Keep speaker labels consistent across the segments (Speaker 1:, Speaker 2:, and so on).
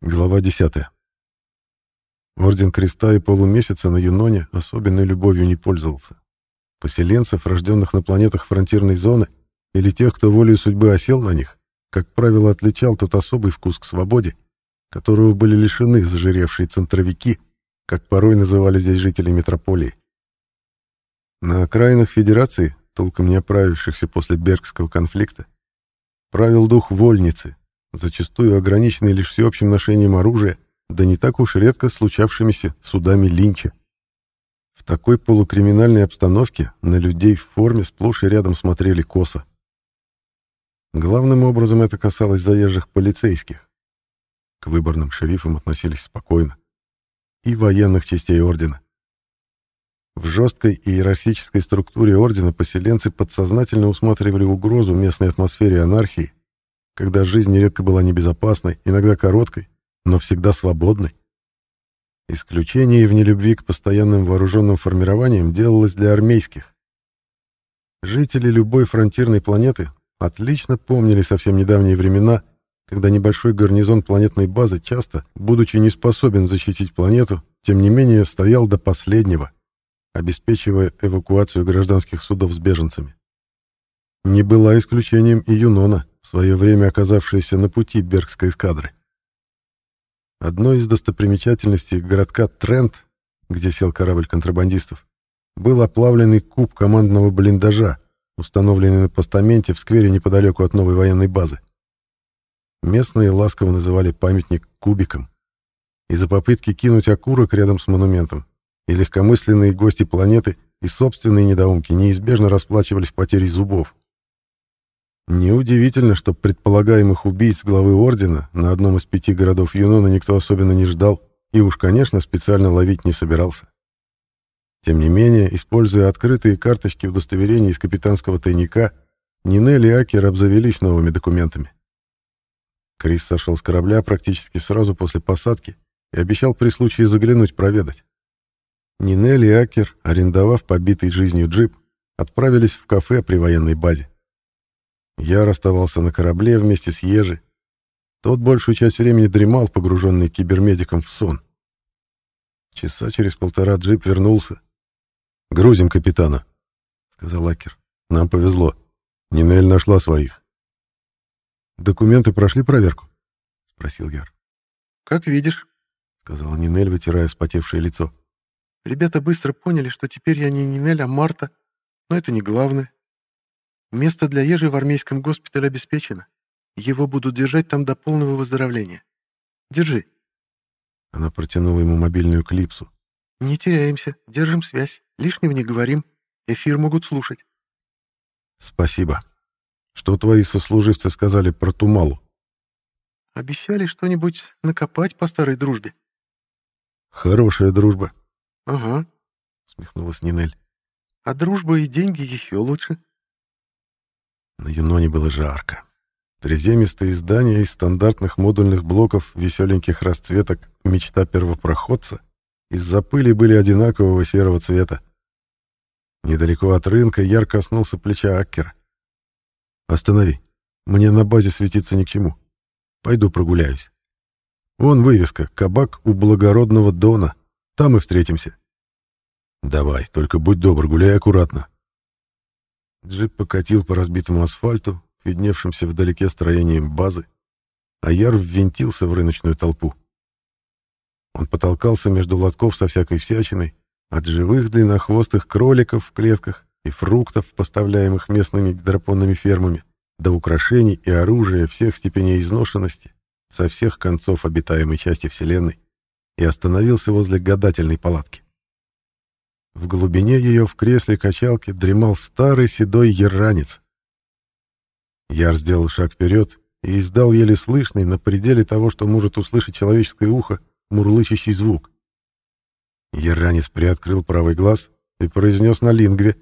Speaker 1: Глава 10. Орден Креста и полумесяца на Юноне особенной любовью не пользовался. Поселенцев, рожденных на планетах фронтирной зоны, или тех, кто волею судьбы осел на них, как правило, отличал тот особый вкус к свободе, которого были лишены зажиревшие центровики, как порой называли здесь жители метрополии. На окраинах Федерации, толком не оправившихся после Бергского конфликта, правил дух вольницы, зачастую ограниченный лишь всеобщим ношением оружия, да не так уж редко случавшимися судами линча. В такой полукриминальной обстановке на людей в форме сплошь и рядом смотрели косо. Главным образом это касалось заезжих полицейских. К выборным шерифам относились спокойно. И военных частей ордена. В жесткой иерархической структуре ордена поселенцы подсознательно усматривали угрозу местной атмосфере анархии когда жизнь нередко была небезопасной, иногда короткой, но всегда свободной. Исключение в нелюбви к постоянным вооруженным формированиям делалось для армейских. Жители любой фронтирной планеты отлично помнили совсем недавние времена, когда небольшой гарнизон планетной базы часто, будучи не способен защитить планету, тем не менее стоял до последнего, обеспечивая эвакуацию гражданских судов с беженцами. Не была исключением и Юнона, в свое время оказавшаяся на пути Бергской эскадры. Одной из достопримечательностей городка Трент, где сел корабль контрабандистов, был оплавленный куб командного блиндажа, установленный на постаменте в сквере неподалеку от новой военной базы. Местные ласково называли памятник кубиком. Из-за попытки кинуть окурок рядом с монументом и легкомысленные гости планеты и собственные недоумки неизбежно расплачивались потерей зубов. Неудивительно, что предполагаемых убийц главы Ордена на одном из пяти городов Юнона никто особенно не ждал и уж, конечно, специально ловить не собирался. Тем не менее, используя открытые карточки удостоверения из капитанского тайника, Нинель и Акер обзавелись новыми документами. Крис сошел с корабля практически сразу после посадки и обещал при случае заглянуть проведать. Нинель и Акер, арендовав побитый жизнью джип, отправились в кафе при военной базе. Я оставался на корабле вместе с Ежи. Тот большую часть времени дремал, погруженный кибермедиком в сон. Часа через полтора джип вернулся. «Грузим капитана», — сказал Акер. «Нам повезло. Нинель нашла своих». «Документы прошли проверку?» — спросил Яр.
Speaker 2: «Как видишь», —
Speaker 1: сказала Нинель, вытирая вспотевшее лицо.
Speaker 2: «Ребята быстро поняли, что теперь я не Нинель, а Марта, но это не главное. Место для ежи в армейском госпитале обеспечено. Его будут держать там до полного выздоровления. Держи.
Speaker 1: Она протянула ему мобильную клипсу.
Speaker 2: Не теряемся, держим связь, лишнего не говорим. Эфир могут слушать.
Speaker 1: Спасибо. Что твои сослуживцы сказали про Тумалу?
Speaker 2: Обещали что-нибудь накопать по старой дружбе.
Speaker 1: Хорошая дружба.
Speaker 2: Ага,
Speaker 1: усмехнулась Нинель.
Speaker 2: А дружба и деньги еще лучше.
Speaker 1: На Юноне было жарко. Приземистые здания из стандартных модульных блоков веселеньких расцветок «Мечта первопроходца» из-за пыли были одинакового серого цвета. Недалеко от рынка яр коснулся плеча Аккера. «Останови. Мне на базе светиться ни к чему. Пойду прогуляюсь. Вон вывеска «Кабак у благородного Дона». Там и встретимся». «Давай, только будь добр, гуляй аккуратно. Джип покатил по разбитому асфальту, видневшимся вдалеке строением базы, а Яр ввинтился в рыночную толпу. Он потолкался между лотков со всякой всячиной, от живых длиннохвостых кроликов в клетках и фруктов, поставляемых местными гидропонными фермами, до украшений и оружия всех степеней изношенности со всех концов обитаемой части Вселенной и остановился возле гадательной палатки. В глубине ее в кресле качалки дремал старый седой ерранец. Яр сделал шаг вперед и издал еле слышный, на пределе того, что может услышать человеческое ухо, мурлычащий звук. Ерранец приоткрыл правый глаз и произнес на лингве.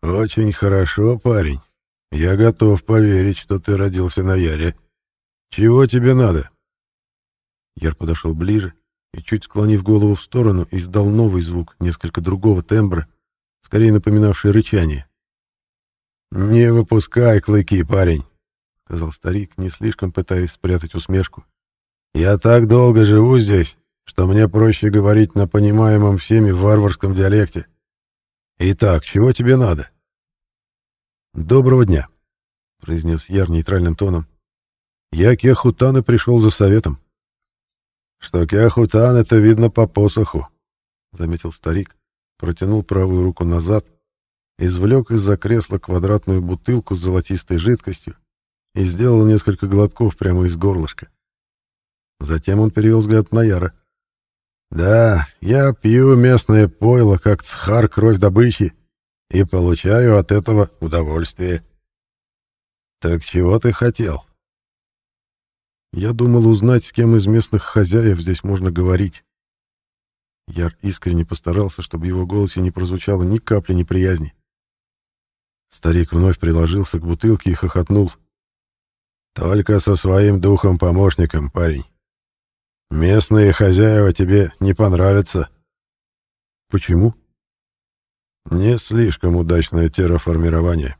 Speaker 1: «Очень хорошо, парень. Я готов поверить, что ты родился на Яре. Чего тебе надо?» Яр подошел ближе и, чуть склонив голову в сторону, издал новый звук, несколько другого тембра, скорее напоминавший рычание. «Не выпускай клыки, парень», — сказал старик, не слишком пытаясь спрятать усмешку. Я так долго живу здесь, что мне проще говорить на понимаемом всеми варварском диалекте. Итак, чего тебе надо? Доброго дня, произнес Яр нейтральным тоном. Я Кехутан и пришел за советом. Что Кехутан, это видно по посоху, заметил старик, протянул правую руку назад, извлек из-за кресла квадратную бутылку с золотистой жидкостью и сделал несколько глотков прямо из горлышка. Затем он перевел взгляд на Яра. Да, я пью местное пойло, как цхар кровь добычи, и получаю от этого удовольствие. Так чего ты хотел? Я думал узнать, с кем из местных хозяев здесь можно говорить. Яр искренне постарался, чтобы в его голосе не прозвучало ни капли неприязни. Старик вновь приложился к бутылке и хохотнул. «Только со своим духом-помощником, парень. Местные хозяева тебе не понравятся. Почему? Не слишком удачное терраформирование.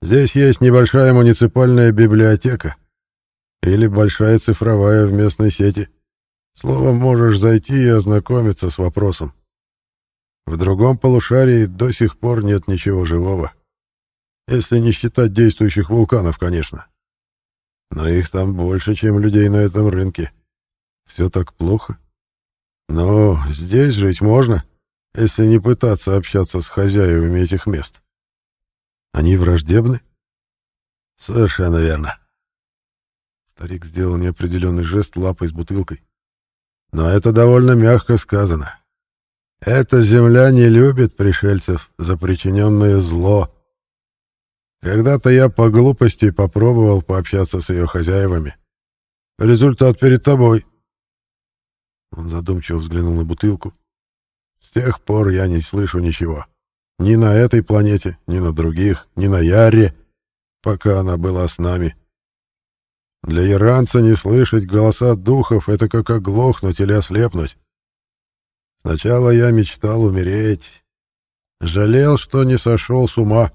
Speaker 1: Здесь есть небольшая муниципальная библиотека или большая цифровая в местной сети. Словом, можешь зайти и ознакомиться с вопросом. В другом полушарии до сих пор нет ничего живого. Если не считать действующих вулканов, конечно. Но их там больше, чем людей на этом рынке. Все так плохо? Но здесь жить можно, если не пытаться общаться с хозяевами этих мест. Они враждебны? Совершенно верно. Старик сделал неопределенный жест лапой с бутылкой. Но это довольно мягко сказано. Эта земля не любит пришельцев за причиненное зло. Когда-то я по глупости попробовал пообщаться с ее хозяевами. Результат перед тобой. Он задумчиво взглянул на бутылку. С тех пор я не слышу ничего. Ни на этой планете, ни на других, ни на Яре, пока она была с нами. Для иранца не слышать голоса духов — это как оглохнуть или ослепнуть. Сначала я мечтал умереть. Жалел, что не сошел с ума.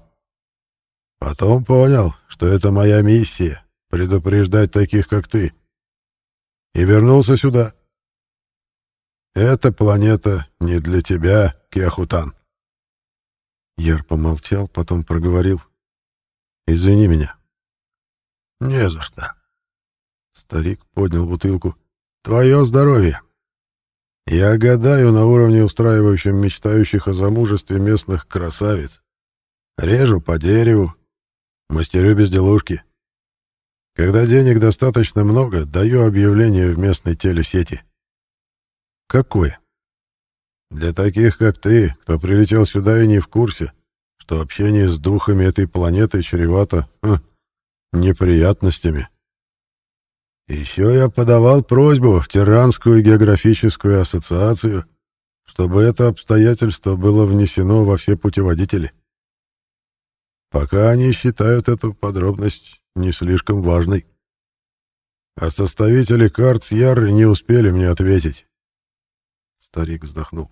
Speaker 1: Потом понял, что это моя миссия — предупреждать таких, как ты. И вернулся сюда. Эта планета не для тебя, Киахутан. Яр помолчал, потом проговорил. Извини меня. Не за что. Старик поднял бутылку. Твое здоровье. Я гадаю на уровне устраивающем мечтающих о замужестве местных красавиц. Режу по дереву, мастерю безделушки. Когда денег достаточно много, даю объявление в местной телесети. Какое? Для таких, как ты, кто прилетел сюда и не в курсе, что общение с духами этой планеты чревато хм, неприятностями. Еще я подавал просьбу в Тиранскую географическую ассоциацию, чтобы это обстоятельство было внесено во все путеводители. Пока они считают эту подробность не слишком важной. А составители карт с Яры не успели мне ответить. Старик вздохнул.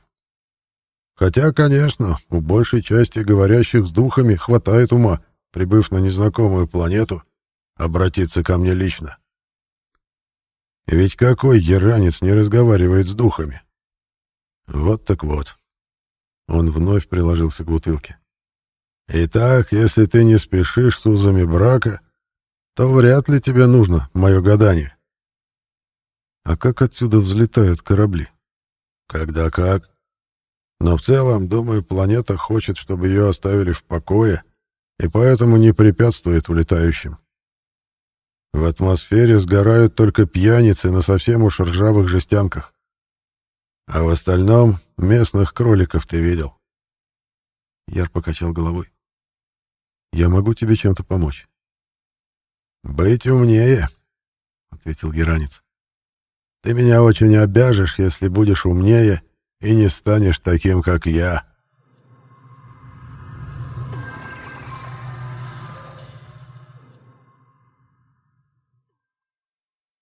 Speaker 1: Хотя, конечно, у большей части говорящих с духами хватает ума, прибыв на незнакомую планету, обратиться ко мне лично. Ведь какой яранец не разговаривает с духами? Вот так вот. Он вновь приложился к бутылке. Итак, если ты не спешишь с узами брака, то вряд ли тебе нужно мое гадание. А как отсюда взлетают корабли? Когда как. Но в целом, думаю, планета хочет, чтобы ее оставили в покое, и поэтому не препятствует улетающим. В атмосфере сгорают только пьяницы на совсем уж ржавых жестянках. А в остальном местных кроликов ты видел. Яр покачал головой. Я могу тебе чем-то помочь. Быть умнее, ответил геранец. Ты меня очень обяжешь, если будешь умнее и не станешь таким, как я.